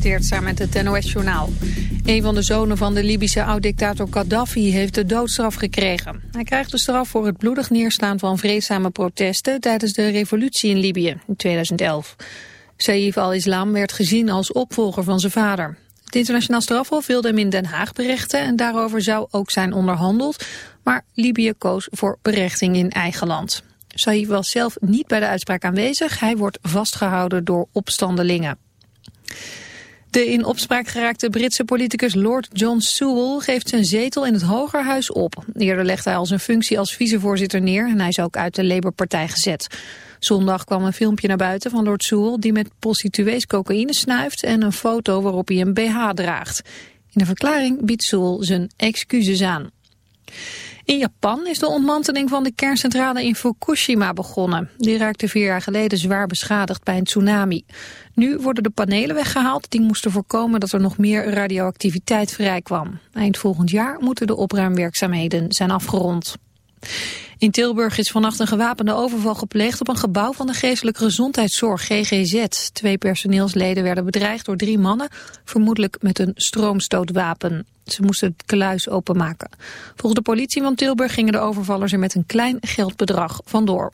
Samen met het NOS-journaal. Een van de zonen van de Libische oud-dictator Gaddafi heeft de doodstraf gekregen. Hij krijgt de straf voor het bloedig neerslaan van vreedzame protesten... tijdens de revolutie in Libië in 2011. Saif al-Islam werd gezien als opvolger van zijn vader. Het internationaal strafhof wilde hem in Den Haag berechten... en daarover zou ook zijn onderhandeld... maar Libië koos voor berechting in eigen land. Saif was zelf niet bij de uitspraak aanwezig. Hij wordt vastgehouden door opstandelingen. De in opspraak geraakte Britse politicus Lord John Sewell geeft zijn zetel in het Hogerhuis op. Eerder legde hij al zijn functie als vicevoorzitter neer en hij is ook uit de Labour-partij gezet. Zondag kwam een filmpje naar buiten van Lord Sewell die met prostituees cocaïne snuift en een foto waarop hij een BH draagt. In een verklaring biedt Sewell zijn excuses aan. In Japan is de ontmanteling van de kerncentrale in Fukushima begonnen. Die raakte vier jaar geleden zwaar beschadigd bij een tsunami. Nu worden de panelen weggehaald die moesten voorkomen dat er nog meer radioactiviteit vrijkwam. Eind volgend jaar moeten de opruimwerkzaamheden zijn afgerond. In Tilburg is vannacht een gewapende overval gepleegd op een gebouw van de geestelijke gezondheidszorg GGZ. Twee personeelsleden werden bedreigd door drie mannen, vermoedelijk met een stroomstootwapen. Ze moesten het kluis openmaken. Volgens de politie van Tilburg gingen de overvallers er met een klein geldbedrag vandoor.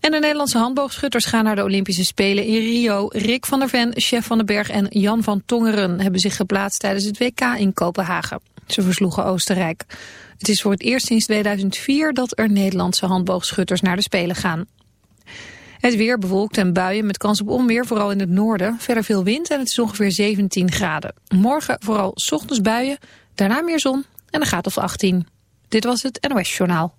En de Nederlandse handboogschutters gaan naar de Olympische Spelen in Rio. Rick van der Ven, chef van de berg en Jan van Tongeren hebben zich geplaatst tijdens het WK in Kopenhagen. Ze versloegen Oostenrijk. Het is voor het eerst sinds 2004 dat er Nederlandse handboogschutters naar de Spelen gaan. Het weer bewolkt en buien met kans op onweer, vooral in het noorden. Verder veel wind en het is ongeveer 17 graden. Morgen vooral ochtends buien, daarna meer zon en een gaat of 18. Dit was het NOS Journaal.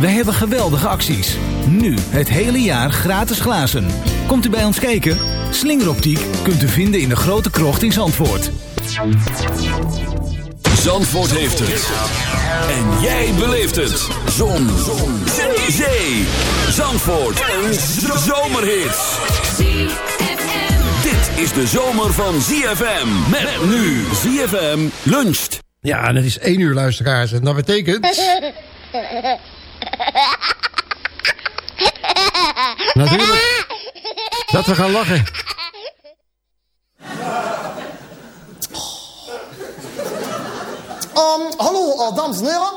Wij hebben geweldige acties. Nu het hele jaar gratis glazen. Komt u bij ons kijken? Slingeroptiek kunt u vinden in de grote krocht in Zandvoort. Zandvoort heeft het. En jij beleeft het. Zon. Zon. Zee. Zee. Zandvoort. Een zomerhit. Dit is de zomer van ZFM. Met nu ZFM luncht. Ja, en het is één uur luisteraars. En dat betekent... Natuurlijk dat we gaan lachen. Um, hallo, uh, dames en heren.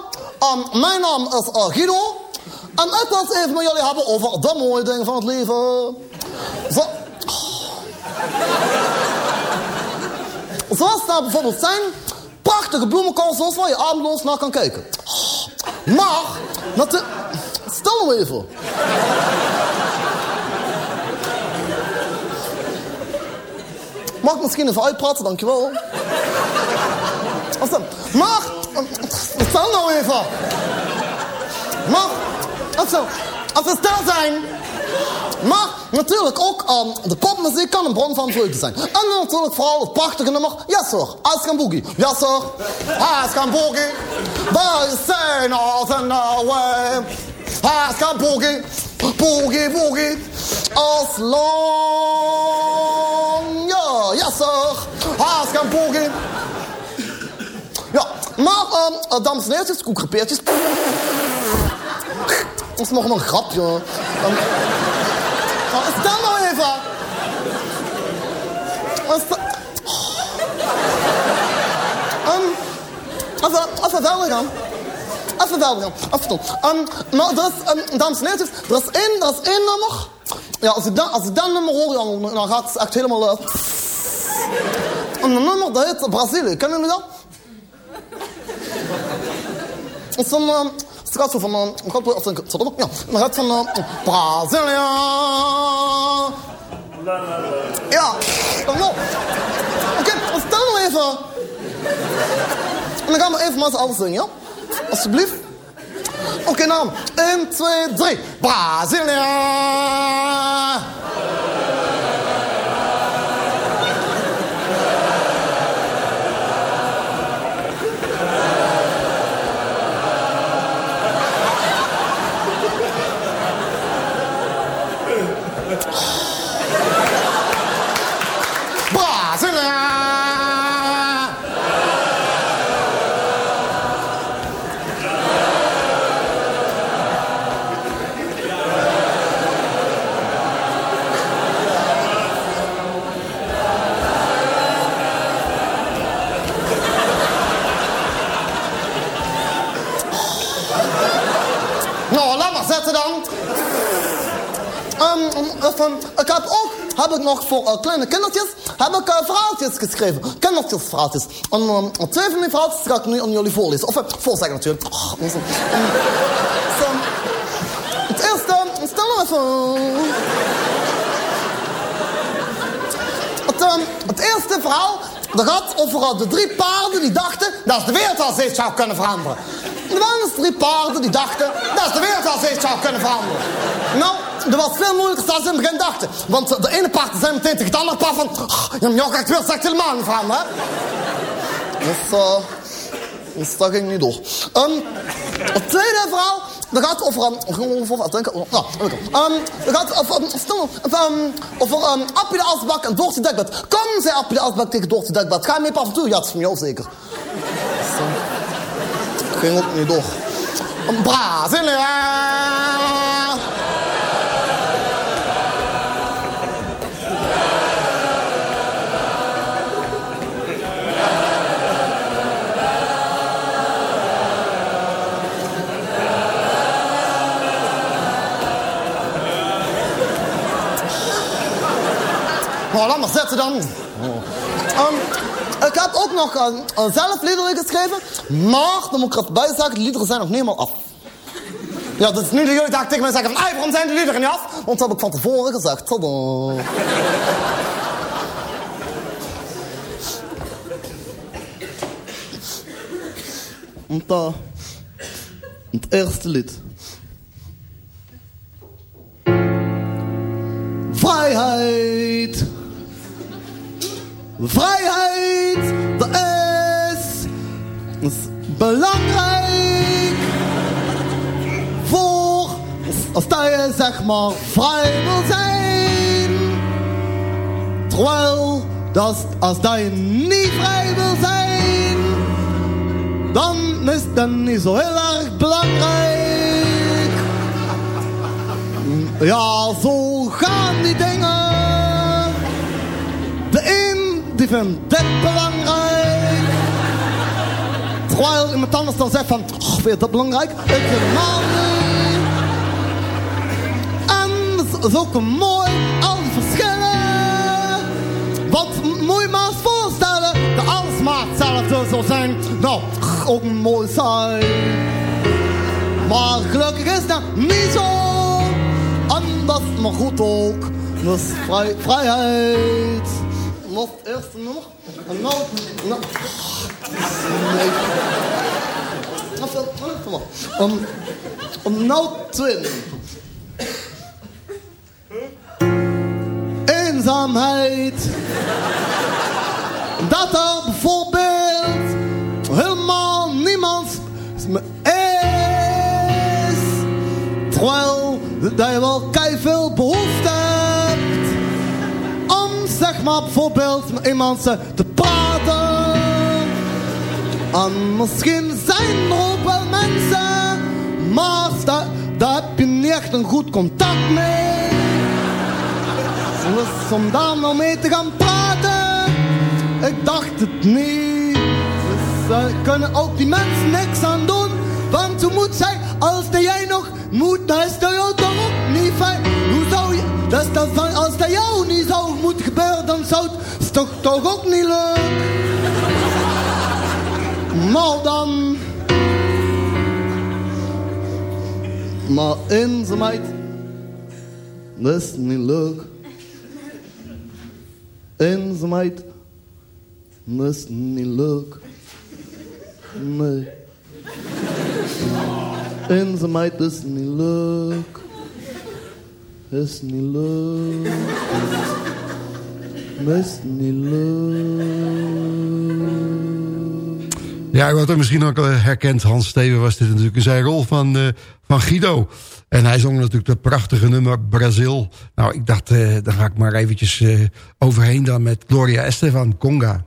Um, mijn naam is uh, Guido. En ik wil het even met jullie hebben over de mooie dingen van het leven. Zo. Zoals daar bijvoorbeeld zijn prachtige bloemenkansels waar je ademloos naar kan kijken. Maar, dat stel nou even. Mag misschien even uitpraten, dankjewel. Afstem. Maar, stel nou even. Maar, afstem. Als we stil zijn. Maar natuurlijk ook um, de popmuziek kan een bron van vreugde zijn. En natuurlijk vooral het prachtige nummer Yes sir, Can Boogie. Yes sir, Can Boogie. They say nothing no way. Ice Can Boogie, Boogie Boogie. As long, yeah, yes sir. Kan poging. Ja, maar, eh, dames en heren, koekrepeertjes. Dat is nog een grapje. Um, stel nou even. Is dat? Um, even, even verder gaan. Even verder gaan. Doen. Um, maar er is, um, dames en heren, er is één, er is één nummer. Ja, als ik, dan, als ik dat nummer hoor, dan, dan gaat het echt helemaal... Uh, en dat nummer, dat heet Brazilië. Kennen jullie dat? Het is een... Uh, het gaat zo van... Uh, ik had, als ik, zo, ja, het gaat van... Uh, Brazilië. Ja, dat wel. Oké, okay, stel nou even. En dan gaan we even z'n allen zingen, ja? Alsjeblieft. Oké, okay, nou. 1, 2, 3. Brazilië. Ik heb ook, heb ik nog voor uh, kleine kindertjes, heb ik uh, verhaaltjes geschreven. Kindertjesverhaaltjes. En um, twee van die verhaaltjes ga ik nu aan jullie voorlezen. Of uh, voorzeggen natuurlijk. Oh, het eerste, stel nou even... Het, um, het eerste verhaal, dat gaat over de drie paarden die dachten dat de wereld al steeds zou kunnen veranderen. Er waren drie paarden die dachten dat de wereld al steeds zou kunnen veranderen. Nou, dat was veel moeilijker dan ze in begin dachten. Want de ene paard zei meteen tegen het andere paard van... Maar jou gaat wel straks helemaal niet veranderen, hè? Dus, uh, dus dat ging niet door. Um, het tweede verhaal, dat gaat over... Um, over wat denken? Ja, um, dat gaat over... Um, stil, um, over um, Appie de Asbak en Doortje Dekbed. Kom, zei Appie de Asbak tegen Doortje Dekbed. Ga je mee af en toe? Ja, dat is van jou zeker. Dus, uh, ging ook niet door. Brazilië! Nou, laat maar zetten dan. Um, ik heb ook nog uh, zelf liederen geschreven. Maar, dan moet ik erbij zeggen, de liederen zijn nog niet helemaal af. Ja, dat is nu de jullie tegen mij zeggen van... waarom zijn de liederen niet af? Want dat heb ik van tevoren gezegd. Tada. Want, uh, het eerste lied. Vrijheid. Vrijheid, dat is, belangrijk. Voor, als dat je zeg maar vrij wil zijn. Terwijl, dat als dat je niet vrij wil zijn. Dan is dat niet zo heel erg belangrijk. Ja, zo gaan die dingen. De die vindt dit belangrijk. Terwijl iemand anders dan zegt van, oh, vind je dat belangrijk? Ik helemaal niet. En het is ook mooi, al die verschillen. Want moet je maar eens voorstellen, dat alles maar hetzelfde zou zijn. Nou, ook mooi zijn. Maar gelukkig is dat niet zo. Anders maar goed ook. Dat vrij, vrijheid. Nog het eerste nummer. En nou... nee. Even, even maar. Um, um, nou twin. Eenzaamheid. Dat er bijvoorbeeld helemaal niemand is. Terwijl dat je wel kei veel behoefte om zeg maar bijvoorbeeld iemand ze te praten. En misschien zijn er ook wel mensen, maar daar, daar heb je niet echt een goed contact mee. Dus om daar nou mee te gaan praten, ik dacht het niet. Dus daar kunnen ook die mensen niks aan doen. Want hoe moet zij, als jij nog moet, dan is dat jou toch ook niet fijn. Hoe zou je, dat van, als dat jou niet zou moeten gebeuren, dan zou het toch, toch ook niet leuk. Nou dan. Maar eenzaamheid, dat is niet leuk. Eenzaamheid, dat is niet leuk. Nee. Eenzaamheid is niet leuk. Is niet leuk. Ja, u had misschien ook herkend. Hans Steven was dit natuurlijk in zijn rol van, eh, van Guido. En hij zong natuurlijk dat prachtige nummer Brazil. Nou, ik dacht, eh, dan ga ik maar eventjes eh, overheen dan met Gloria Estefan, Conga.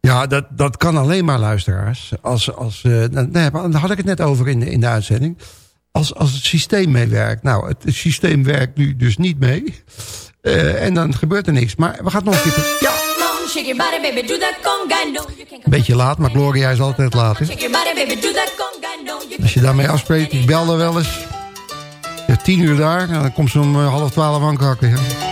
Ja, dat, dat kan alleen maar luisteraars. Als, als, maar daar had ik het net over in in de uitzending. Als, als het systeem meewerkt. Nou, het, systeem werkt nu dus niet mee. Eh, en dan gebeurt er niks. Maar we gaan nog een keer... Ja, beetje laat, maar Gloria is altijd laat. Hè? Als je daarmee afspreekt, ik bel er wel eens. Ja, tien uur daar, en dan komt ze om eh, half twaalf aankakken. Ja.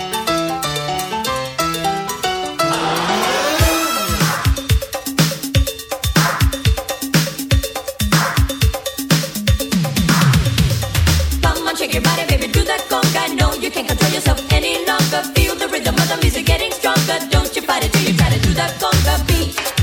Rhythm of the music getting stronger. Don't you fight it till you try to do that conga beat.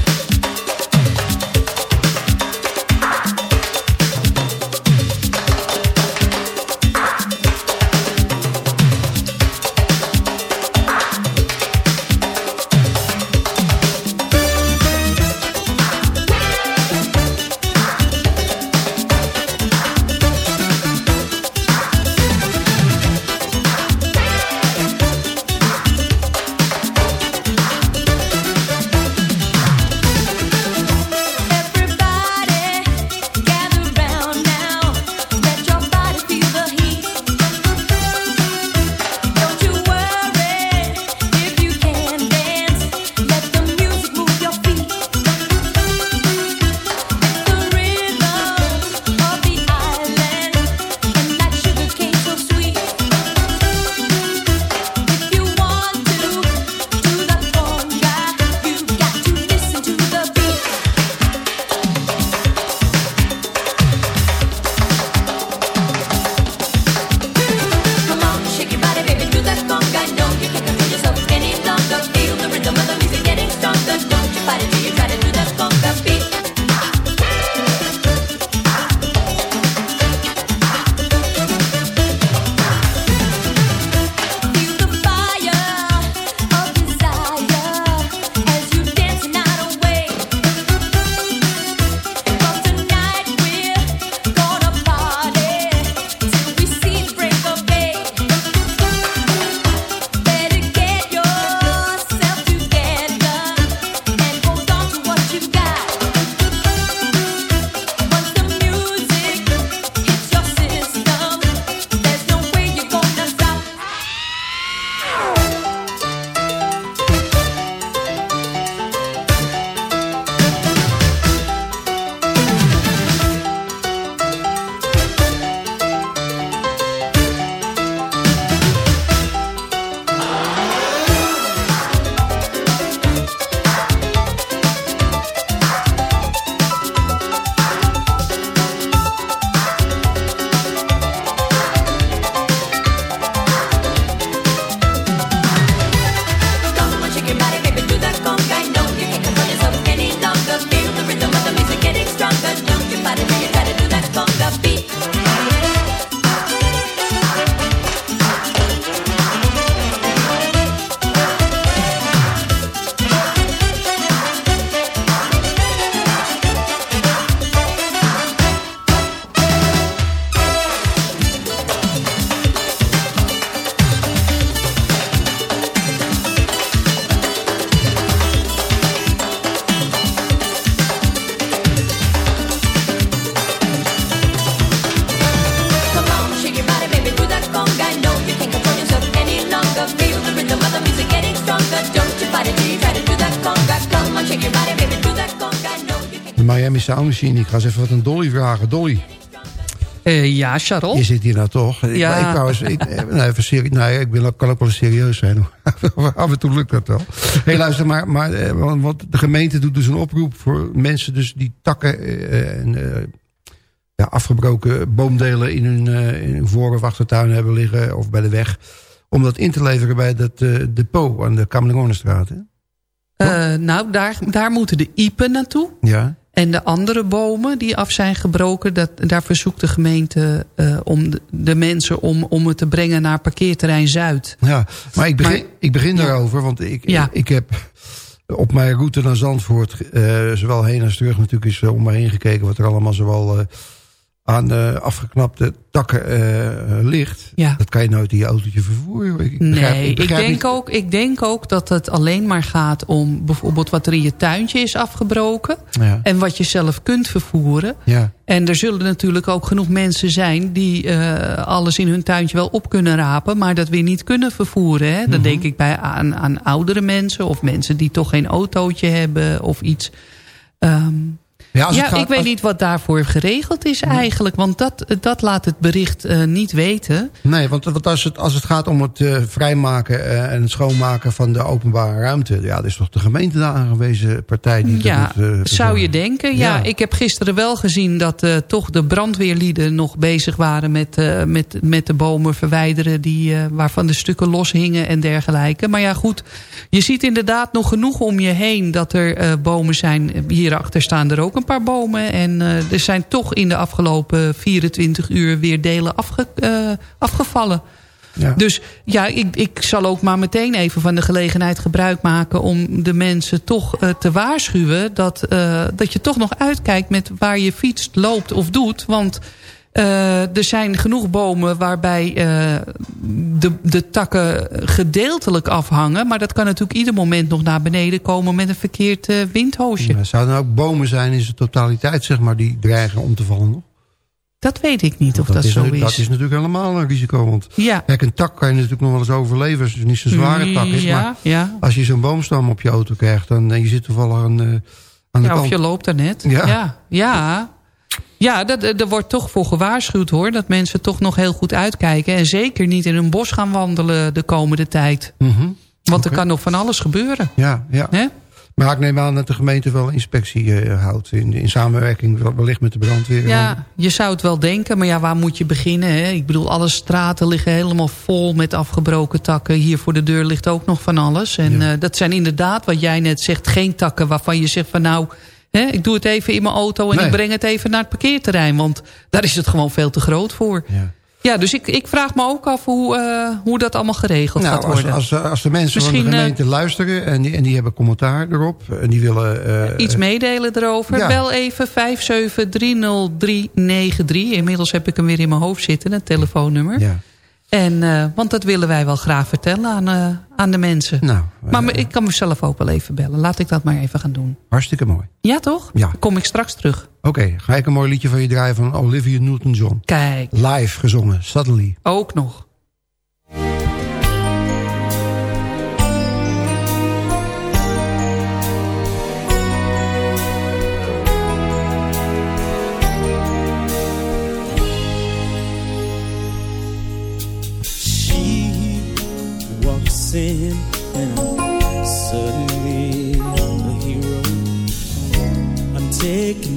Ik ga eens even wat aan Dolly vragen. Dolly, Eh, ja, Charles. je zit hier nou toch? Ik- Ja. maar Ik, wou eens- ik, eh, nee, even serie, nee, ik ben, kan ook wel serieus zijn. Af en toe lukt dat wel. Hey, luister, maar, maar eh, want, de gemeente doet dus een oproep voor mensen dus die takken en ja, afgebroken boomdelen in hun, eh, in hun voor- of achtertuin hebben liggen of bij de weg. Om dat in te leveren bij dat depot aan de Kamerlingonenstraat. nou, daar, daar moeten de iepen naartoe. Ja. En de andere bomen die af zijn gebroken... Dat, daar verzoekt de gemeente eh, om de, de mensen om, om het te brengen naar parkeerterrein Zuid. Ja, maar ik begin, Maar- ik begin Ja. daarover, want ik, Ja. ik heb op mijn route naar Zandvoort, eh, zowel heen als terug natuurlijk is om me heen gekeken wat er allemaal zowel eh, aan de afgeknapte takken eh, ligt. Ja. Dat kan je nooit in je autootje vervoeren. Ik, begrijp- Nee, ik, denk niet- ook, ik denk ook dat het alleen maar gaat om bijvoorbeeld wat er in je tuintje is afgebroken. Ja. En wat je zelf kunt vervoeren. Ja. En er zullen natuurlijk ook genoeg mensen zijn die eh, alles in hun tuintje wel op kunnen rapen. Maar dat weer niet kunnen vervoeren. Hè? Dan Mhm. denk ik bij aan, aan oudere mensen of mensen die toch geen autootje hebben of iets. Ehm, Ja, gaat- ik weet als- niet wat daarvoor geregeld is eigenlijk. Want dat, dat laat het bericht eh, niet weten. Nee, want, want als, het, als het gaat om het eh, vrijmaken eh, en het schoonmaken van de openbare ruimte... ja, dat is toch de gemeente de aangewezen partij die Ja, dat moet eh, zou je denken. Ja, Ja. ik heb gisteren wel gezien dat eh, toch de brandweerlieden nog bezig waren met, eh, met, met de bomen verwijderen die, eh, waarvan de stukken los hingen en dergelijke. Maar ja goed, je ziet inderdaad nog genoeg om je heen dat er eh, bomen zijn. Hierachter staan er ook een paar bomen en eh, er zijn toch in de afgelopen 24 uur weer delen afge, eh, afgevallen. Ja. Dus ja, ik, ik zal ook maar meteen even van de gelegenheid gebruik maken... om de mensen toch eh, te waarschuwen dat, dat je toch nog uitkijkt... met waar je fietst, loopt of doet. Want eh, er zijn genoeg bomen waarbij eh, de, de takken gedeeltelijk afhangen. Maar dat kan natuurlijk ieder moment nog naar beneden komen... met een verkeerd eh, windhoosje. Ja, zouden er ook bomen zijn in zijn totaliteit, zeg maar, die dreigen om te vallen nog? Dat weet ik niet of dat, is, zo is. Dat is natuurlijk helemaal een risico. Want Ja. kijk, een tak kan je natuurlijk nog wel eens overleven als het niet zo'n zware tak is. Ja, Maar ja. als je zo'n boomstam op je auto krijgt, dan en je zit toevallig aan, aan de Ja, of kant. je loopt er net. Ja. Ja, ja. dat, er wordt toch voor gewaarschuwd hoor. Dat mensen toch nog heel goed uitkijken. En zeker niet in een bos gaan wandelen de komende tijd. Mhm. Want er kan nog van alles gebeuren. Ja, ja. Maar ik neem aan dat de gemeente wel inspectie eh, houdt. In, in samenwerking wel- wellicht met de brandweer. Ja, je zou het wel denken, maar ja, waar moet je beginnen? Hè? Ik bedoel, alle straten liggen helemaal vol met afgebroken takken. Hier voor de deur ligt ook nog van alles. En eh, dat zijn inderdaad, wat jij net zegt, geen takken waarvan je zegt van nou... Ik doe het even in mijn auto en Nee. ik breng het even naar het parkeerterrein. Want daar is het gewoon veel te groot voor. Ja. Ja, dus ik, ik vraag me ook af hoe, eh, hoe dat allemaal geregeld gaat Nou, als, worden. als, als de mensen van de eh, gemeente luisteren en die, en die hebben commentaar erop... en die willen... eh, Iets meedelen erover. ja. Bel even 5730393. Inmiddels heb ik hem weer in mijn hoofd zitten, het telefoonnummer. Ja. En, eh, want dat willen wij wel graag vertellen aan, eh, aan de mensen. Nou, maar ik kan mezelf ook wel even bellen. Laat ik dat maar even gaan doen. hartstikke mooi. Ja, toch? Ja. Kom ik straks terug. Oké, ga ik een mooi liedje van je draaien van Olivia Newton-John. Kijk, Live gezongen, Suddenly. ook nog. take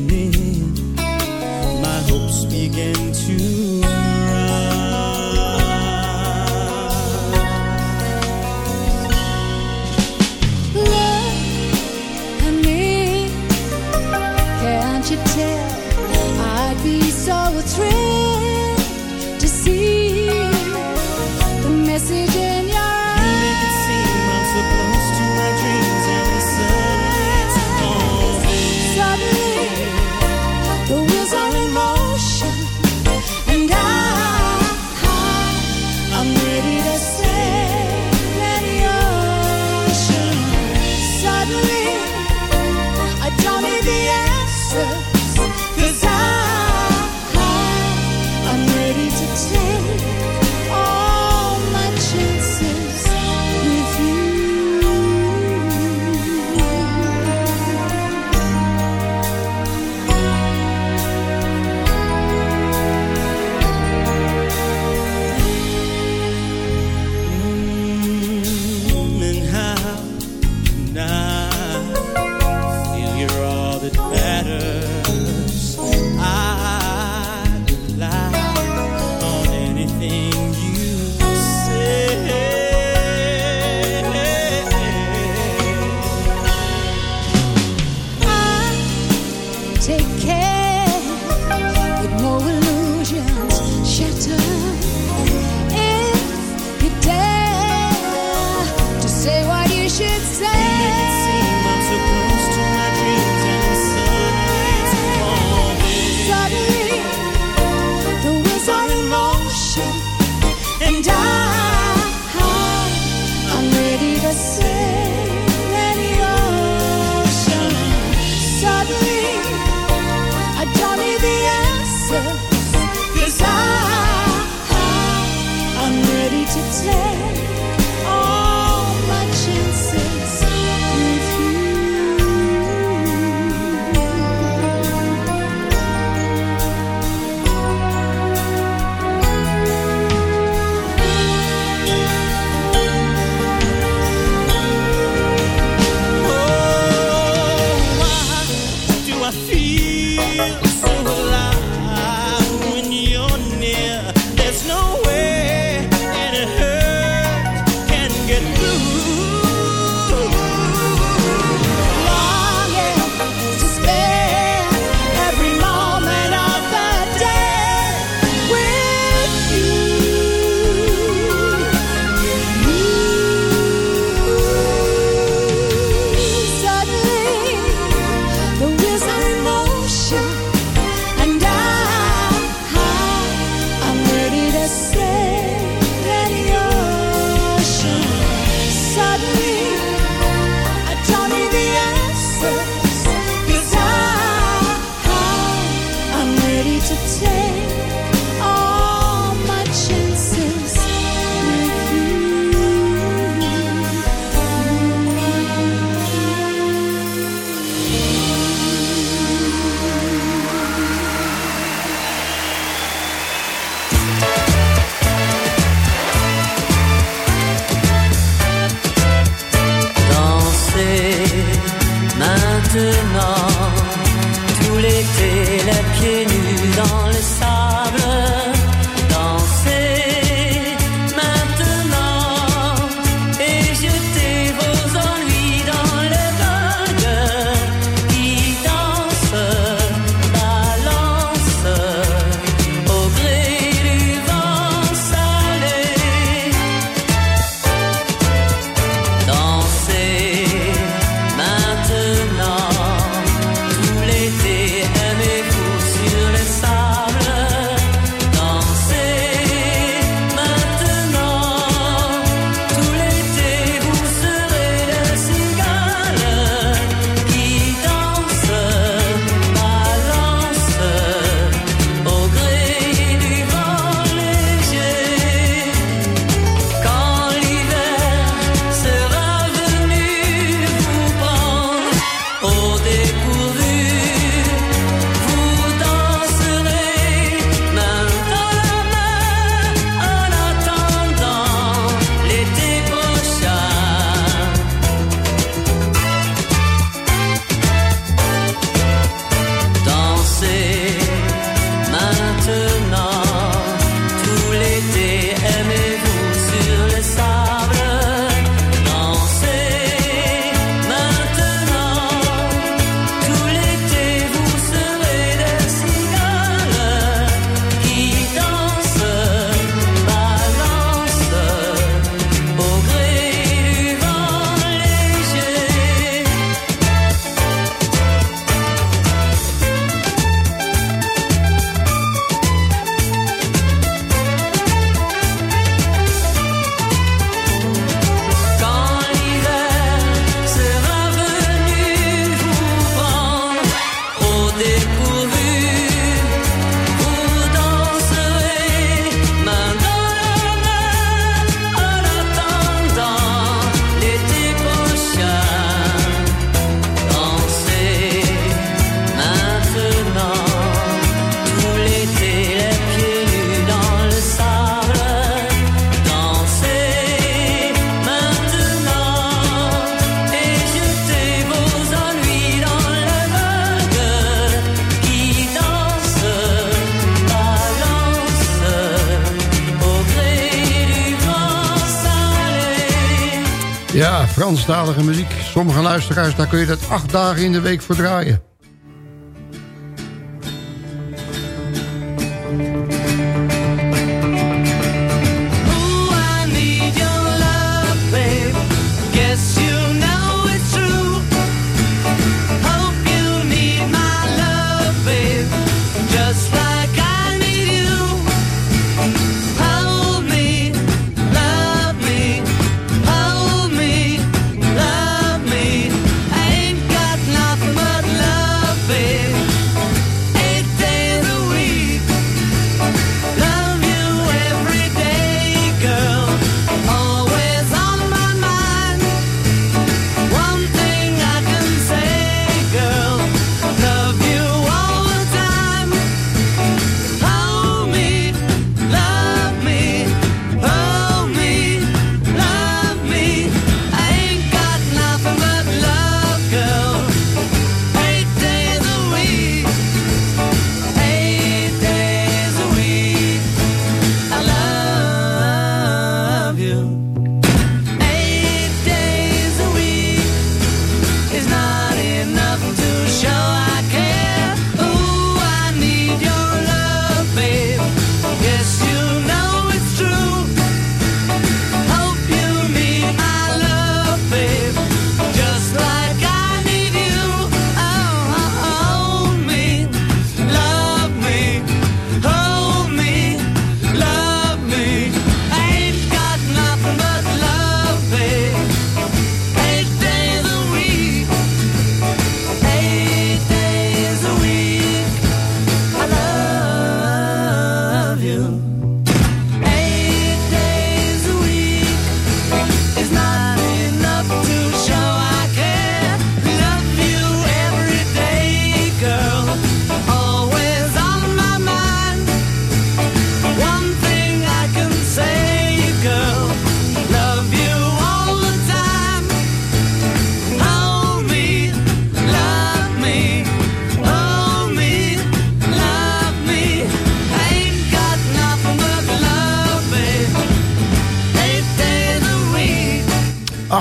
Franstalige muziek. Sommige luisteraars, daar kun je dat acht dagen in de week voor draaien.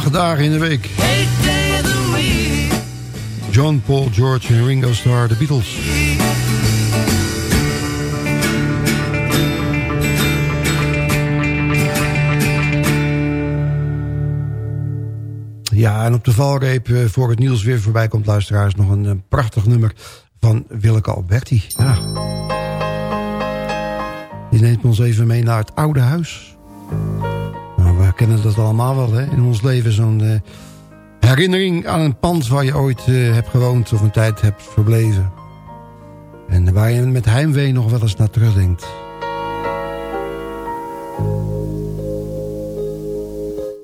Acht dagen in de week. John, Paul, George en Ringo Starr, de Beatles. Ja, en op de valreep eh, voor het nieuws weer voorbij komt, luisteraars... nog een, eh, prachtig nummer van Willeke Alberti. Ja. Die neemt ons even mee naar het oude huis. Kennen dat allemaal wel, hè? In ons leven zo'n eh, herinnering aan een pand waar je ooit eh, hebt gewoond... of een tijd hebt verbleven. En waar je met heimwee nog wel eens naar terugdenkt.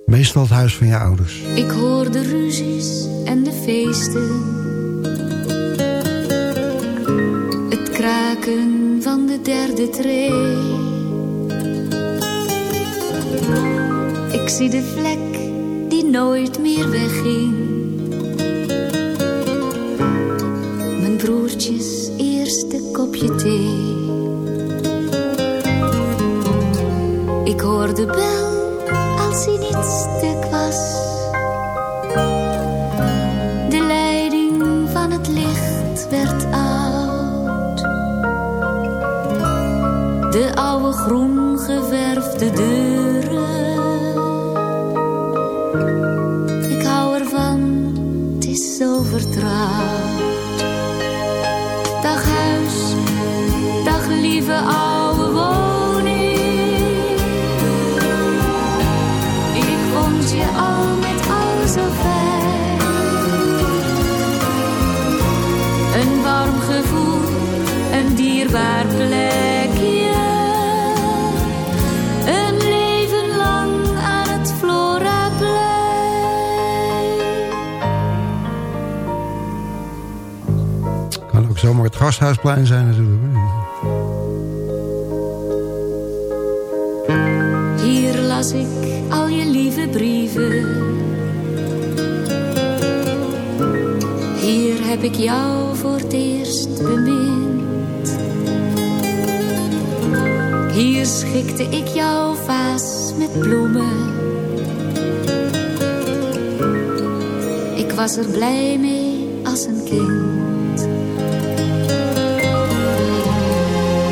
Meestal het huis van je ouders. Ik hoor de ruzies en de feesten. Het kraken van de derde tree. Zie de vlek die nooit meer wegging. Mijn broertjes eerste kopje thee. Ik hoor de bel als hij niet stuk was. De leiding van het licht werd oud. De oude groen geverfde deuren. Dierbaar plekje. Een leven lang aan het Floraplein. Kan ook zomaar het gasthuisplein zijn natuurlijk. Hier las ik al je lieve brieven. Hier heb ik jou voor het eerst bemind. Hier schikte ik jouw vaas met bloemen. Ik was er blij mee als een kind.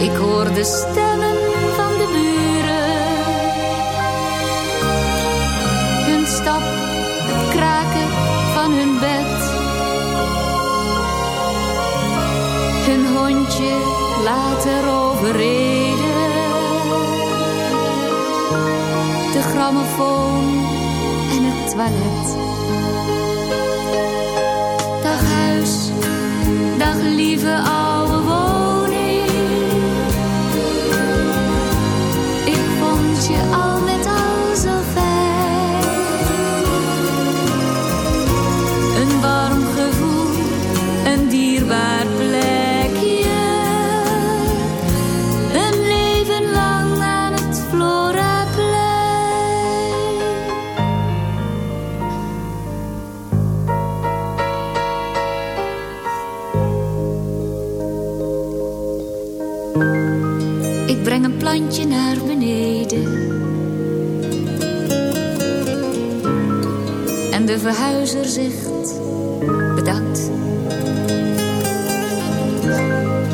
Ik hoorde stemmen van de buren. Hun stap, het kraken van hun bed. Hun hondje later overreden. Grammofoon en het toilet. Dag huis, dag lieve Ik breng een plantje naar beneden. En de verhuizer zegt bedankt.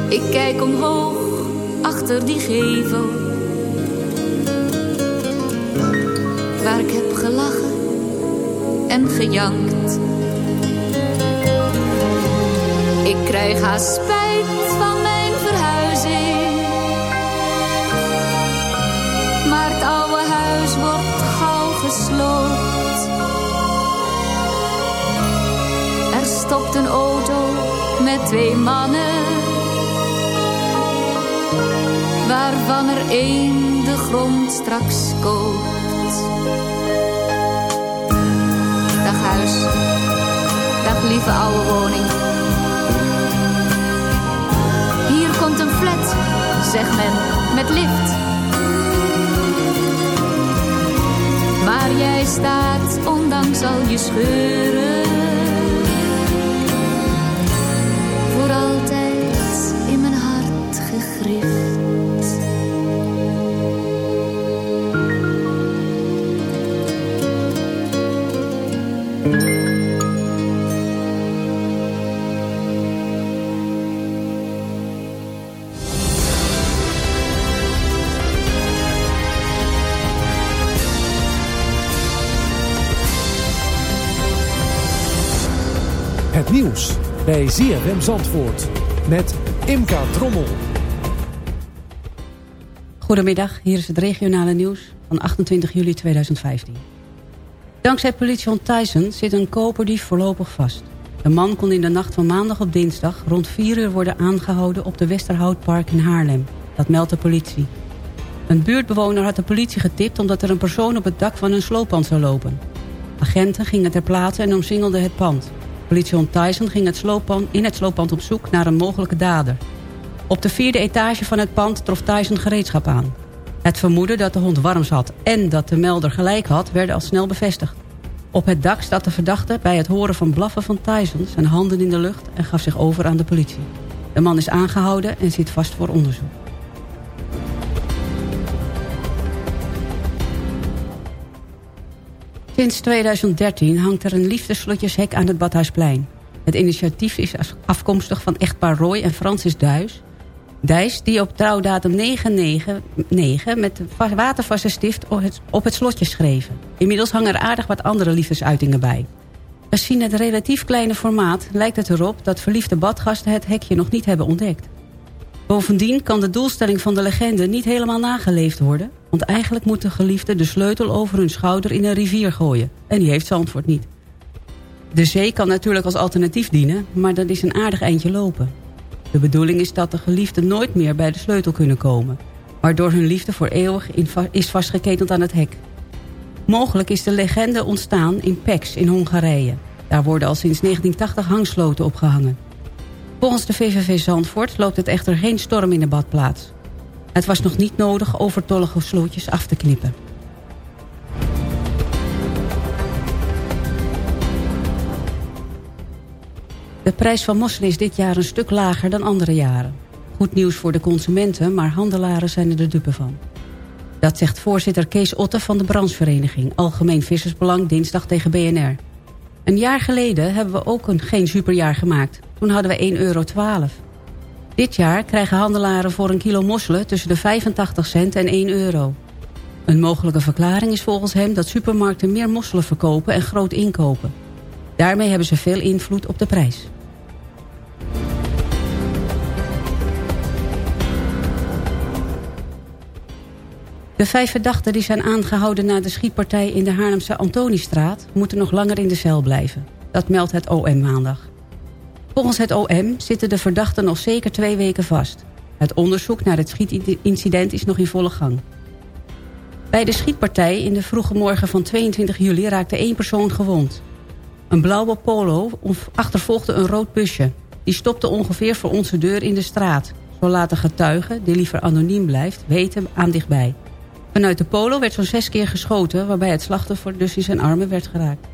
Ik kijk omhoog achter die gevel. Waar ik heb gelachen en gejankt. Ik krijg haast stopt een auto met twee mannen. Waarvan er één de grond straks koopt. Dag huis, dag lieve oude woning. Hier komt een flat, zegt men, met lift. Waar jij staat, ondanks al je scheuren. Voor bij ZFM Zandvoort met Imka Drommel. Goedemiddag, hier is het regionale nieuws van 28 juli 2015. Dankzij politiehond Tyson zit een koperdief voorlopig vast. De man kon in de nacht van maandag op dinsdag rond 4 uur worden aangehouden op de Westerhoutpark in Haarlem. Dat meldt de politie. Een buurtbewoner had de politie getipt omdat er een persoon op het dak van een slooppand zou lopen. Agenten gingen ter plaatse en omsingelden het pand. Politiehond Tyson ging het slooppand, in het slooppand op zoek naar een mogelijke dader. Op de vierde etage van het pand trof Tyson gereedschap aan. Het vermoeden dat de hond warm zat en dat de melder gelijk had... werden al snel bevestigd. Op het dak staat de verdachte bij het horen van blaffen van Tyson... zijn handen in de lucht en gaf zich over aan de politie. De man is aangehouden en zit vast voor onderzoek. Sinds 2013 hangt er een liefdeslotjeshek aan het Badhuisplein. Het initiatief is afkomstig van echtpaar Roy en Francis Duis... Dijs die op trouwdatum 9 met watervaste stift op het, op het slotje schreven. Inmiddels hangen er aardig wat andere liefdesuitingen bij. Gezien het relatief kleine formaat lijkt het erop dat verliefde badgasten het hekje nog niet hebben ontdekt. Bovendien kan de doelstelling van de legende niet helemaal nageleefd worden... want eigenlijk moet de geliefde de sleutel over hun schouder in een rivier gooien. En die heeft Zandvoort niet. De zee kan natuurlijk als alternatief dienen, maar dat is een aardig eindje lopen. De bedoeling is dat de geliefden nooit meer bij de sleutel kunnen komen... waardoor hun liefde voor eeuwig is vastgeketend aan het hek. Mogelijk is de legende ontstaan in Pex in Hongarije. Daar worden al sinds 1980 hangsloten opgehangen. Volgens de VVV Zandvoort loopt het echter geen storm in de badplaats. Het was nog niet nodig overtollige slootjes af te knippen. De prijs van mosselen is dit jaar een stuk lager dan andere jaren. Goed nieuws voor de consumenten, maar handelaren zijn er de dupe van. Dat zegt voorzitter Kees Otte van de branchevereniging... Algemeen Vissersbelang dinsdag tegen BNR. Een jaar geleden hebben we ook een geen superjaar gemaakt. Toen hadden we 1,12 euro. Dit jaar krijgen handelaren voor een kilo mosselen tussen de 85 cent en 1 euro. Een mogelijke verklaring is volgens hem dat supermarkten meer mosselen verkopen en groot inkopen. Daarmee hebben ze veel invloed op de prijs. De vijf verdachten die zijn aangehouden na de schietpartij in de Haarlemse Antoniestraat... moeten nog langer in de cel blijven. Dat meldt het OM maandag. Volgens het OM zitten de verdachten nog zeker twee weken vast. Het onderzoek naar het schietincident is nog in volle gang. Bij de schietpartij in de vroege morgen van 22 juli raakte één persoon gewond. Een blauwe polo achtervolgde een rood busje. Die stopte ongeveer voor onze deur in de straat. Zo laat de getuige, die liever anoniem blijft, weten aan dichtbij. Vanuit de polo werd zo'n zes keer geschoten... waarbij het slachtoffer dus in zijn armen werd geraakt.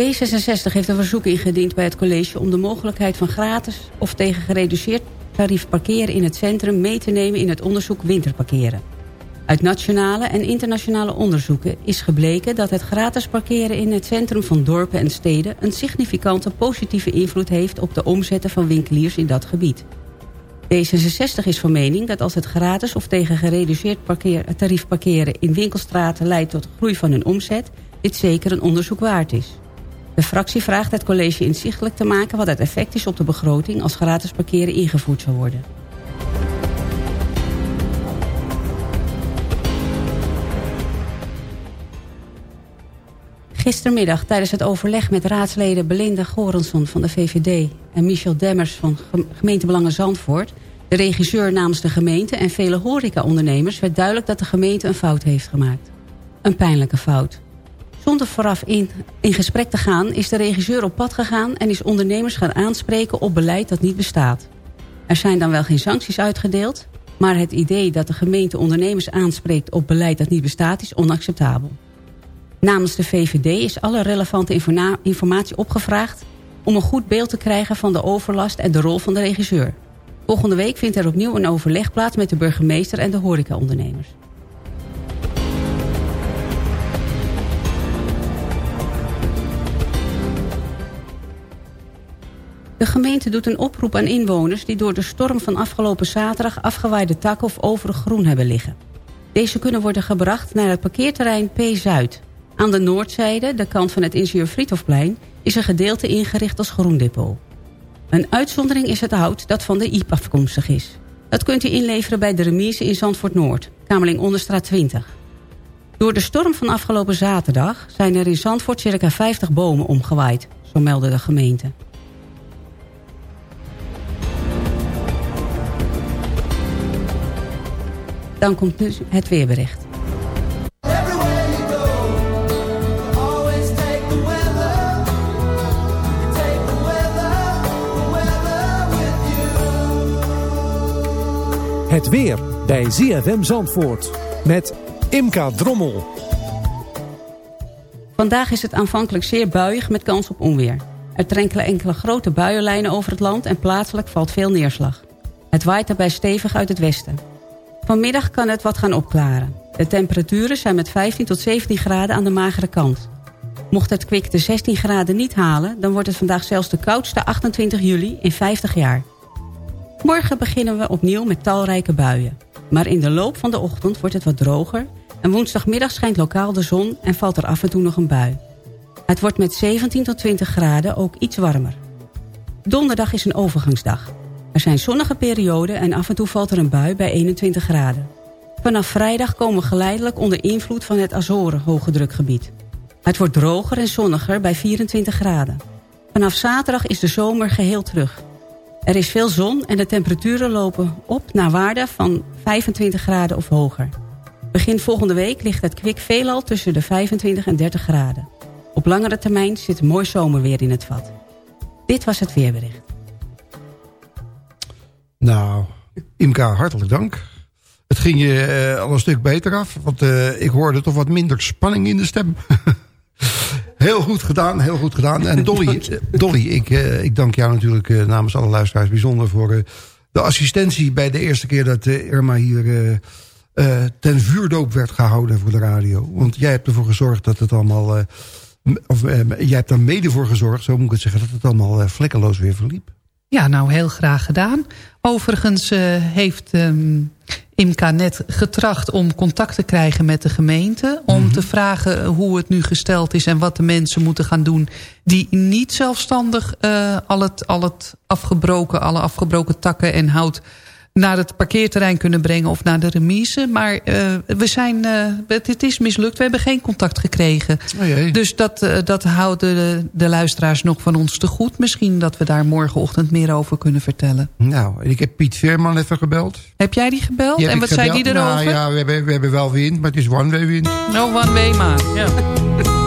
D66 heeft een verzoek ingediend bij het college... om de mogelijkheid van gratis of tegen gereduceerd tarief parkeren in het centrum... mee te nemen in het onderzoek winterparkeren. Uit nationale en internationale onderzoeken is gebleken dat het gratis parkeren in het centrum van dorpen en steden een significante positieve invloed heeft op de omzetten van winkeliers in dat gebied. D66 is van mening dat als het gratis of tegen gereduceerd tarief parkeren in winkelstraten leidt tot groei van hun omzet, dit zeker een onderzoek waard is. De fractie vraagt het college inzichtelijk te maken wat het effect is op de begroting als gratis parkeren ingevoerd zou worden. Gistermiddag tijdens het overleg met raadsleden Belinda Gorenson van de VVD... en Michel Demmers van gemeentebelangen Zandvoort... de regisseur namens de gemeente en vele horecaondernemers... werd duidelijk dat de gemeente een fout heeft gemaakt. Een pijnlijke fout. Zonder vooraf in, gesprek te gaan is de regisseur op pad gegaan... en is ondernemers gaan aanspreken op beleid dat niet bestaat. Er zijn dan wel geen sancties uitgedeeld... maar het idee dat de gemeente ondernemers aanspreekt op beleid dat niet bestaat... is onacceptabel. Namens de VVD is alle relevante informatie opgevraagd... om een goed beeld te krijgen van de overlast en de rol van de regisseur. Volgende week vindt er opnieuw een overleg plaats met de burgemeester en de horecaondernemers. De gemeente doet een oproep aan inwoners die door de storm van afgelopen zaterdag afgewaaide takken of overig groen hebben liggen. Deze kunnen worden gebracht naar het parkeerterrein P-Zuid. Aan de noordzijde, de kant van het Ingenieur Friedhofplein... is een gedeelte ingericht als groendepot. Een uitzondering is het hout dat van de IEP afkomstig is. Dat kunt u inleveren bij de remise in Zandvoort Noord, Kamerling Onderstraat 20. Door de storm van afgelopen zaterdag zijn er in Zandvoort circa 50 bomen omgewaaid, zo meldde de gemeente. Dan komt nu het weerbericht. Het weer bij ZFM Zandvoort met Imka Drommel. Vandaag is het aanvankelijk zeer buiig met kans op onweer. Er trenkelen enkele grote buienlijnen over het land en plaatselijk valt veel neerslag. Het waait daarbij stevig uit het westen. Vanmiddag kan het wat gaan opklaren. De temperaturen zijn met 15 tot 17 graden aan de magere kant. Mocht het kwik de 16 graden niet halen... dan wordt het vandaag zelfs de koudste 28 juli in 50 jaar. Morgen beginnen we opnieuw met talrijke buien. Maar in de loop van de ochtend wordt het wat droger... en woensdagmiddag schijnt lokaal de zon en valt er af en toe nog een bui. Het wordt met 17 tot 20 graden ook iets warmer. Donderdag is een overgangsdag. Er zijn zonnige perioden en af en toe valt er een bui bij 21 graden. Vanaf vrijdag komen we geleidelijk onder invloed van het Azoren hoge drukgebied. Het wordt droger en zonniger bij 24 graden. Vanaf zaterdag is de zomer geheel terug. Er is veel zon en de temperaturen lopen op naar waarde van 25 graden of hoger. Begin volgende week ligt het kwik veelal tussen de 25 en 30 graden. Op langere termijn zit mooi zomerweer in het vat. Dit was het weerbericht. Nou, Imka, hartelijk dank. Het ging je eh, al een stuk beter af, want eh, ik hoorde toch wat minder spanning in de stem. heel goed gedaan, heel goed gedaan. En Dolly, eh, Dolly ik, ik dank jou natuurlijk namens alle luisteraars bijzonder voor de assistentie bij de eerste keer dat Irma hier ten vuurdoop werd gehouden voor de radio. Want jij hebt ervoor gezorgd dat het allemaal, of jij hebt er mede voor gezorgd, zo moet ik het zeggen, dat het allemaal vlekkeloos weer verliep. Ja, nou heel graag gedaan. Overigens eh, heeft ehm, Imka net getracht om contact te krijgen met de gemeente. Om te vragen hoe het nu gesteld is en wat de mensen moeten gaan doen. Die niet zelfstandig eh, al, het, al het afgebroken, alle afgebroken takken en hout naar het parkeerterrein kunnen brengen of naar de remise. Maar eh, we zijn, eh, het, is mislukt. We hebben geen contact gekregen. Dus dat, eh, dat houden de, de luisteraars nog van ons te goed. Misschien dat we daar morgenochtend meer over kunnen vertellen. Nou, ik heb Piet Veerman even gebeld. Heb jij die gebeld? Die en wat zei die erover? Nou ja, we hebben, we hebben wel wind, maar het is one-way wind. Nou, one way maar. Ja.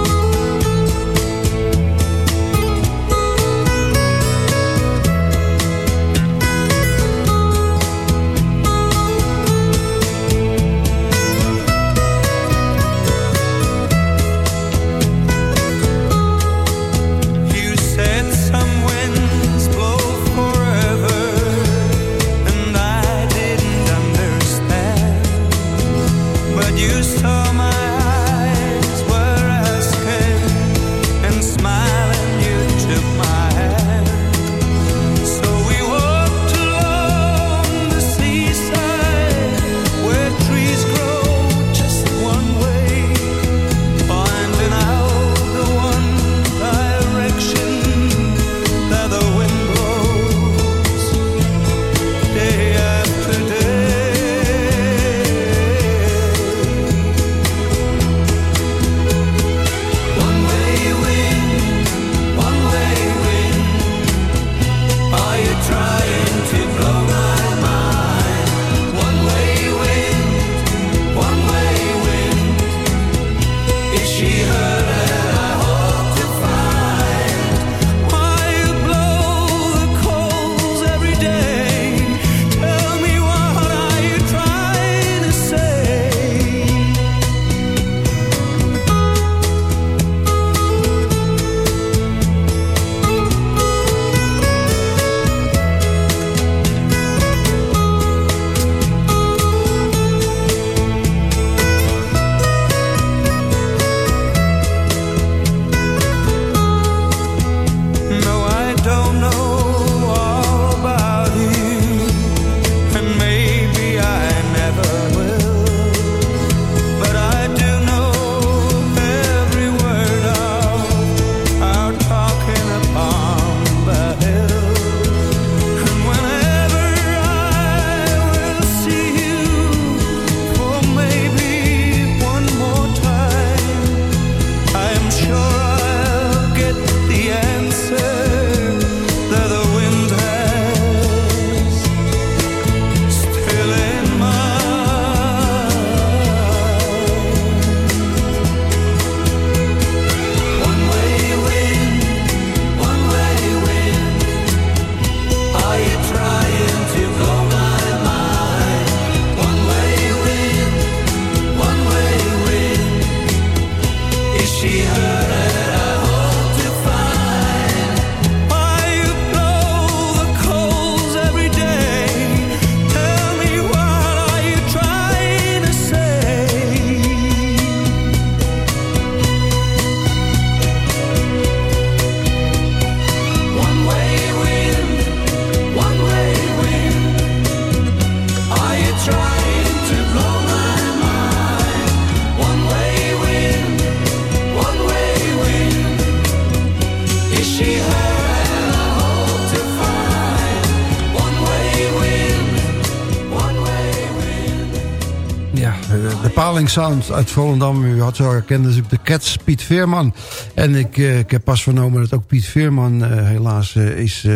Ja, eh, de Paling Sound uit Volendam. U had zo herkend dus de Cats, Piet Veerman. En ik, eh, ik heb pas vernomen dat ook Piet Veerman eh, helaas is, eh,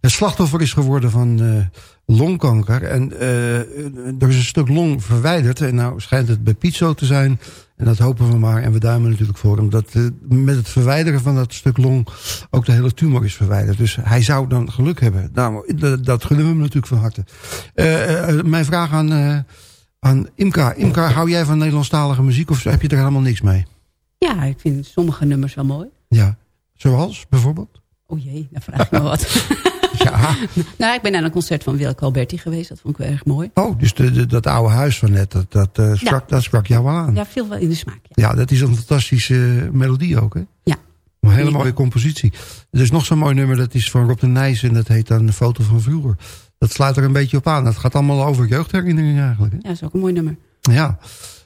het slachtoffer is geworden van longkanker. En er is een stuk long verwijderd. En nou schijnt het bij Piet zo te zijn. En dat hopen we maar. En we duimen natuurlijk voor hem. Dat met het verwijderen van dat stuk long ook de hele tumor is verwijderd. Dus hij zou dan geluk hebben. Nou, dat, gunnen we hem natuurlijk van harte. Mijn vraag aan... aan Imka. Imka, hou jij van Nederlandstalige muziek of heb je er helemaal niks mee? Ja, ik vind sommige nummers wel mooi. Ja. Zoals bijvoorbeeld? O jee, dan vraag je me wat. ja. nou, ik ben naar een concert van Wilco Alberti geweest. Dat vond ik wel erg mooi. Oh, dus de, de- dat oude huis van net, dat, dat, eh, sprak, Ja. dat sprak jou wel aan. Ja, veel wel in de smaak. Ja, dat is een fantastische eh, melodie ook, hè? Ja. Een hele mooie compositie. Er is nog zo'n mooi nummer, dat is van Rob de Nijs... en dat heet dan de foto van vroeger. Dat sluit er een beetje op aan. Dat gaat allemaal over jeugdherinneringen eigenlijk. Hè? Ja, dat is ook een mooi nummer. Ja.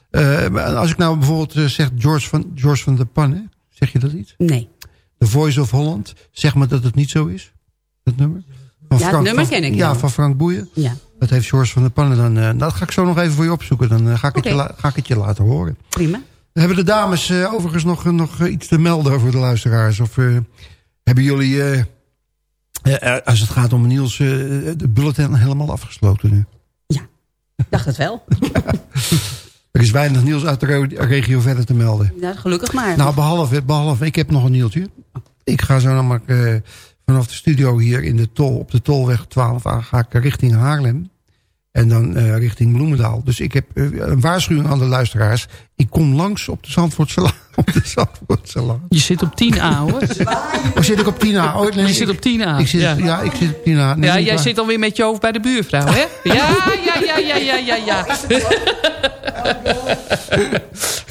Eh, als ik nou bijvoorbeeld eh, zeg George van, George van der Panne... zeg je dat iets? Nee. The Voice of Holland. Zeg maar dat het niet zo is. Dat nummer. Van Ja, het nummer ken ik, Ja, van Frank Boeien. Ja. Dat heeft George van der Pannen dan... eh, dat ga ik zo nog even voor je opzoeken. Dan ga, ik het ga ik het je laten horen. Prima. Hebben de dames overigens nog, nog iets te melden over de luisteraars? Of hebben jullie, als het gaat om Niels, eh, de bulletin helemaal afgesloten nu? Ik dacht het wel. Er is weinig Niels uit de re- regio verder te melden. Ja, gelukkig maar. Nou, behalve, behalve, ik heb nog een Nieltje. Ik ga zo namelijk eh, vanaf de studio hier in de tol, op de Tolweg 12A ga ik richting Haarlem. En dan eh, richting Bloemendaal. Dus ik heb eh, een waarschuwing aan de luisteraars. Ik kom langs op de Zandvoortse. Op de Zandvoortse Laan. Je zit op 10 A hoor. Of zit ik op 10A? Oh, nee, je zit op 10 A. Ik zit, ja. ja. ik zit op 10A. Nee, ja, jij waar. zit alweer met je hoofd bij de buurvrouw, hè? Ja, ja, ja, ja, ja, ja, ja.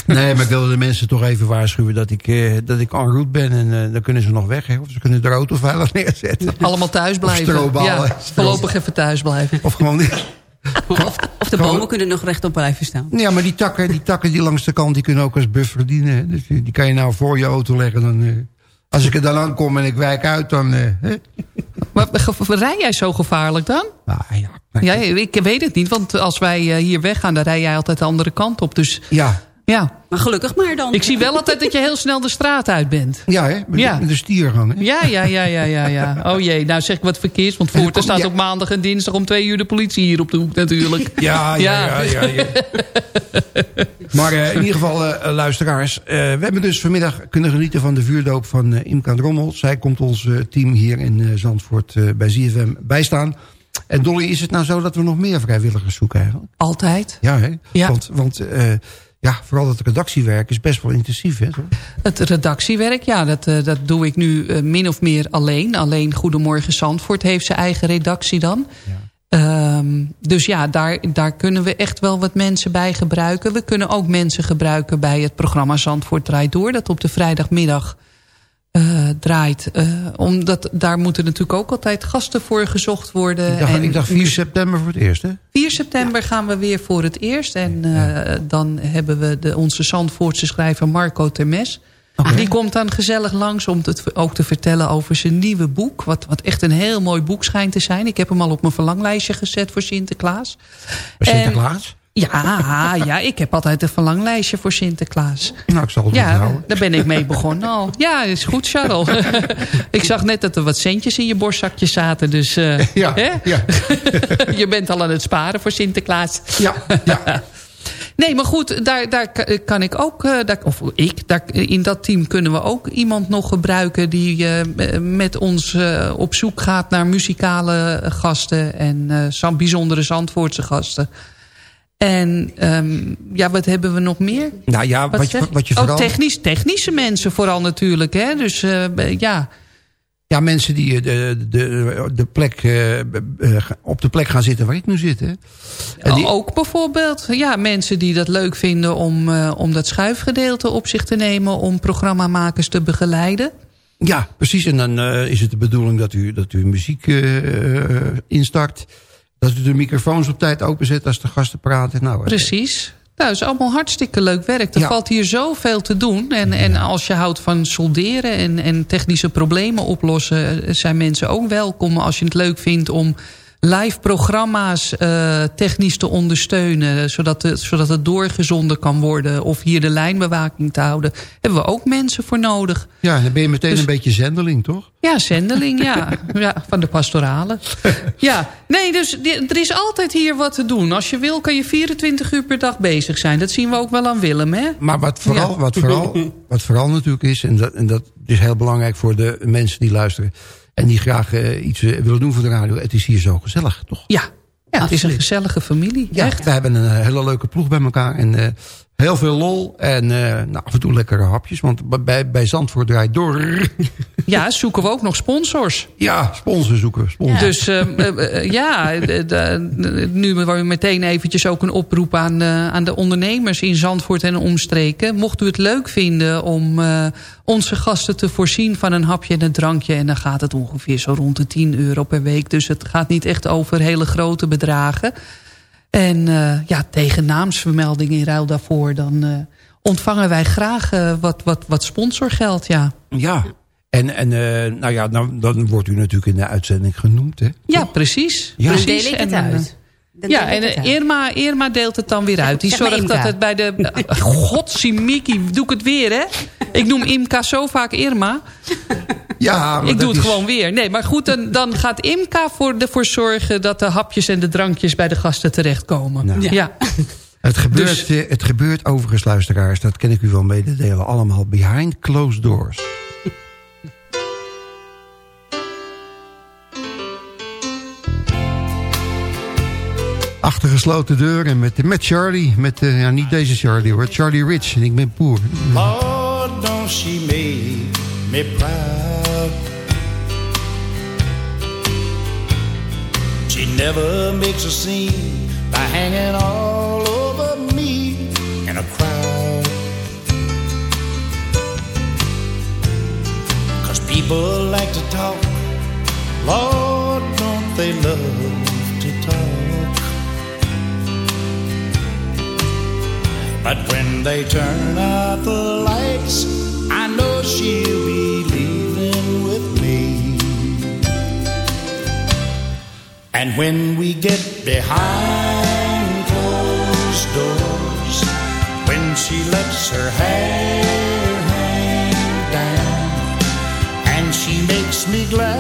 Nee, maar ik wilde de mensen toch even waarschuwen dat ik, eh, dat ik en route ben. En eh, dan kunnen ze nog weg. Hè? Of ze kunnen de auto veilig neerzetten. Allemaal thuis blijven. Ja, voorlopig even thuis blijven. Of gewoon niet. Of de bomen kunnen nog rechtop blijven staan. Ja, maar die takken, die takken die langs de kant, die kunnen ook als buffer dienen. hè. Dus die die kan je nou voor je auto leggen. Dan, eh, als ik er dan aankom en ik wijk uit, dan... eh, hè? Maar rij jij zo gevaarlijk dan? Ah, ja. Ja, ik weet het niet, want als wij eh, hier weggaan... dan rij jij altijd de andere kant op. Dus Ja, ja, Maar gelukkig maar dan. ik zie wel altijd dat je heel snel de straat uit bent. ja hè? Met, Ja. De, met de stiergang. Hè? Ja, ja, ja, ja, ja, ja. Oh jee, nou zeg ik wat verkeers. Want voor, er staat Ja. op maandag en dinsdag om twee uur de politie hier op de hoek natuurlijk. Ja, ja, ja. ja, ja. maar eh, in ieder geval, eh, luisteraars. eh, we hebben dus vanmiddag kunnen genieten van de vuurdoop van Imka Drommel. Zij komt ons eh, team hier in eh, Zandvoort eh, bij ZFM bijstaan. En Dolly, is het nou zo dat we nog meer vrijwilligers zoeken eigenlijk? Altijd. Ja, hè? Ja. Want, want eh, ja, vooral het redactiewerk is best wel intensief, hè? Het redactiewerk, ja, dat, eh, dat doe ik nu eh, min of meer alleen. Alleen Goedemorgen Zandvoort heeft zijn eigen redactie dan. Ehm, dus ja, daar, daar kunnen we echt wel wat mensen bij gebruiken. We kunnen ook mensen gebruiken bij het programma Zandvoort Draait Door. Dat op de vrijdagmiddag eh, draait. Eh, omdat daar moeten natuurlijk ook altijd gasten voor gezocht worden. Ik dacht, En ik dacht 4 september voor het eerst, hè? 4 september gaan we weer voor het eerst. En eh, dan hebben we de, onze Zandvoortse schrijver Marco Termes. Die komt dan gezellig langs om het ook te vertellen over zijn nieuwe boek. Wat, wat echt een heel mooi boek schijnt te zijn. Ik heb hem al op mijn verlanglijstje gezet voor Sinterklaas. En- Sinterklaas? Ja, ja, ik heb altijd een verlanglijstje voor Sinterklaas. Nou, ik zal het Ja, daar ben ik mee begonnen al. Ja, is goed, Charles. ik zag net dat er wat centjes in je borstzakje zaten. Dus eh, Ja, hè? ja. je bent al aan het sparen voor Sinterklaas. Ja, ja. Nee, maar goed, daar, daar ka- kan ik ook, eh, daar, of ik, daar, in dat team kunnen we ook iemand nog gebruiken... die eh, met ons op zoek gaat naar muzikale gasten... en bijzondere Zandvoortse gasten. En ehm, ja, wat hebben we nog meer? Nou ja, wat, je, wat je Oh, vooral... technisch, technische mensen vooral natuurlijk. Hè? Dus eh, ja, Ja, mensen die eh, de, de, de plek, eh, eh, op de plek gaan zitten waar ik nu zit. Hè. En die, ook bijvoorbeeld ja, mensen die dat leuk vinden... Om, eh, om dat schuifgedeelte op zich te nemen... om programmamakers te begeleiden. Ja, precies. En dan is het de bedoeling dat u, dat u muziek instart. Dat u de microfoons op tijd openzet als de gasten praten. Nou, eh, Precies. Nou, dat is allemaal hartstikke leuk werk. Er Ja. valt hier zoveel te doen. En, en als je houdt van solderen en, en technische problemen oplossen... eh, zijn mensen ook welkom als je het leuk vindt om live programma's eh, technisch te ondersteunen. Zodat, de, zodat het doorgezonden kan worden. Of hier de lijnbewaking te houden. Hebben we ook mensen voor nodig. Ja, dan ben je meteen Dus- een beetje zendeling, toch? Ja, zendeling, ja. ja. Van de pastorale. Ja, nee, dus er is altijd hier wat te doen. Als je wil, kan je 24 uur per dag bezig zijn. Dat zien we ook wel aan Willem, hè? Maar wat vooral, Ja. wat vooral, wat vooral natuurlijk is... En dat, en dat is heel belangrijk voor de mensen die luisteren... en die graag eh, iets eh, willen doen voor de radio... het is hier zo gezellig, toch? Ja, ja het is een gezellige familie. Ja, echt. we hebben een eh, hele leuke ploeg bij elkaar. En eh, heel veel lol. En eh, nou, af en toe lekkere hapjes. Want bij, bij Zandvoort draait door. Ja, zoeken we ook nog sponsors. Ja, sponsor zoeken. Sponsor. Dus eh, eh, ja, de- de- nu we meteen eventjes ook een oproep aan, aan de ondernemers in Zandvoort en omstreken. Mocht u het leuk vinden om onze gasten te voorzien van een hapje en een drankje. En dan gaat het ongeveer zo rond de 10 euro per week. Dus het gaat niet echt over hele grote bedragen. En eh, ja, tegen naamsvermelding in ruil daarvoor... dan eh, ontvangen wij graag eh, wat, wat, wat sponsorgeld, ja. Ja. En, en eh, nou ja, dan, dan wordt u natuurlijk in de uitzending genoemd. Hè? Ja, precies. Ja. precies. Dan deel ik het En, uit. Dan ja, en eh. Irma, Irma deelt het dan weer uit. Die Zeg zorgt dat het bij de... Uh, Godsimiki, doe ik het weer, hè? Ik noem Imka zo vaak Irma. Ja, maar Ik doe het is- gewoon weer. Nee, maar goed, dan, dan gaat Imka voor, ervoor zorgen... dat de hapjes en de drankjes bij de gasten terechtkomen. Nou. Ja. Het gebeurt, Dus- eh, het gebeurt overigens, luisteraars. Dat kan ik u wel mededelen. Allemaal behind closed doors. Achter gesloten deuren met, met Charlie. Met, eh, ja, niet deze Charlie hoor. Charlie Rich. En ik ben poer. Lord, don't she make me proud? She never makes a scene by hanging all over me in a crowd. Cause people like to talk. Lord, don't they love But when they turn out the lights, I know she'll be leaving with me. And when we get behind closed doors, when she lets her hair hang down, and she makes me glad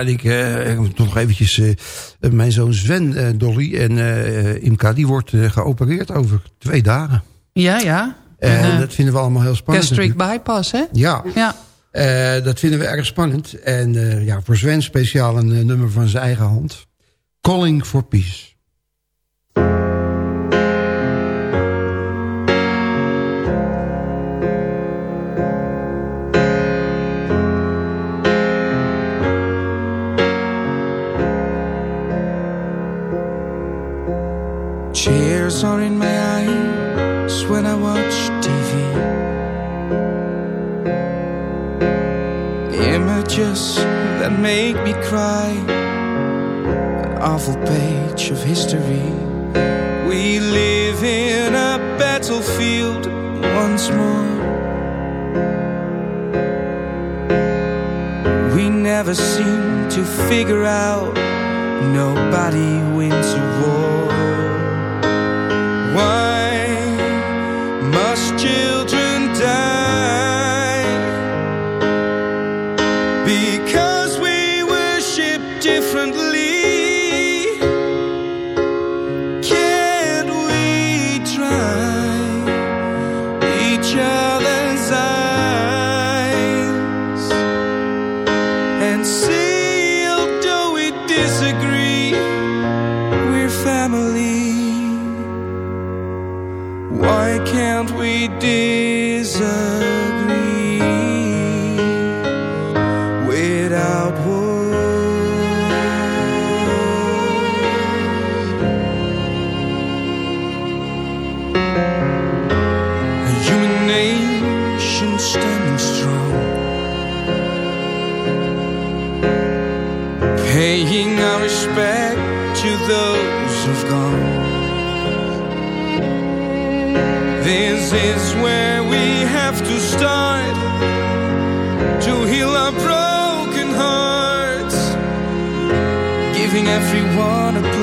en ik, ik moet toch nog eventjes... eh, mijn zoon Sven, eh, Dolly en eh, Imka... die wordt geopereerd over twee dagen. Ja, ja. En dat vinden we allemaal heel spannend. Gastric bypass, hè? Ja, Ja. dat vinden we erg spannend. En ja, voor Sven speciaal een nummer van zijn eigen hand. Calling for Peace. Never seem to figure out nobody wins a war. Paying our respect to those who've gone. This is where we have to start to heal our broken hearts, giving everyone a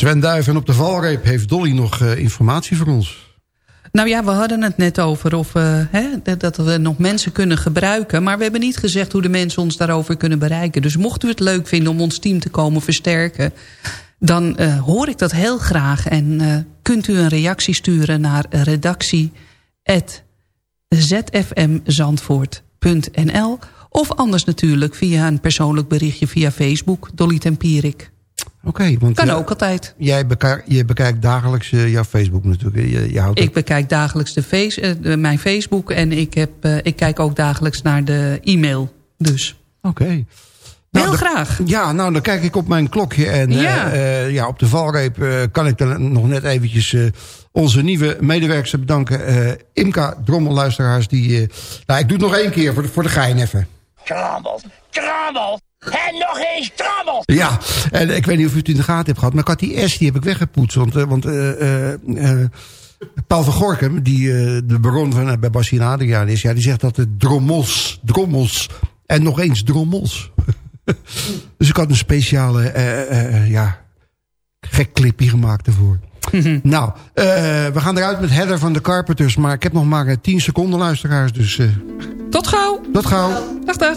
Sven Duiven op de valreep. Heeft Dolly nog eh, informatie voor ons? Nou ja, we hadden het net over of, eh, hè, dat- we nog mensen kunnen gebruiken. Maar we hebben niet gezegd hoe de mensen ons daarover kunnen bereiken. Dus mocht u het leuk vinden om ons team te komen versterken... dan eh, hoor ik dat heel graag. En kunt u een reactie sturen naar redactie.zfmzandvoort.nl Of anders natuurlijk via een persoonlijk berichtje via Facebook. Dolly Tempierik. Oké, want Kan eh, ook altijd. Jij bekijkt, je bekijkt dagelijks eh, jouw Facebook natuurlijk. Je, je houdt Ik bekijk dagelijks de face, eh, mijn Facebook en ik, heb, ik kijk ook dagelijks naar de e-mail. Dus. Oké. Heel dan- graag. Ja, nou dan kijk ik op mijn klokje. En eh, Ja. eh, ja, op de valreep eh, kan ik dan nog net eventjes eh, onze nieuwe medewerkers bedanken. Eh, Imka Drommel, luisteraars. Die, eh, nou, ik doe het nog één keer voor de, voor de gein even. Krabbel, krabbel. En nog eens krabbel. Ja, en ik weet niet of u het in de gaten hebt gehad. Maar ik had die S, die heb ik weggepoetst. Want, eh, want eh, eh, eh, Paul van Gorkum, die eh, de baron van, bij Bassie en Adriaan is... Ja, die zegt dat het drommels, drommels en nog eens drommels. dus ik had een speciale, eh, eh, eh, ja, gek clipje gemaakt ervoor. nou, eh, we gaan eruit met Heather van de Carpenters. Maar ik heb nog maar eh, 10 seconden luisteraars. Dus eh, Tot gauw. tot gauw. Dag, dag.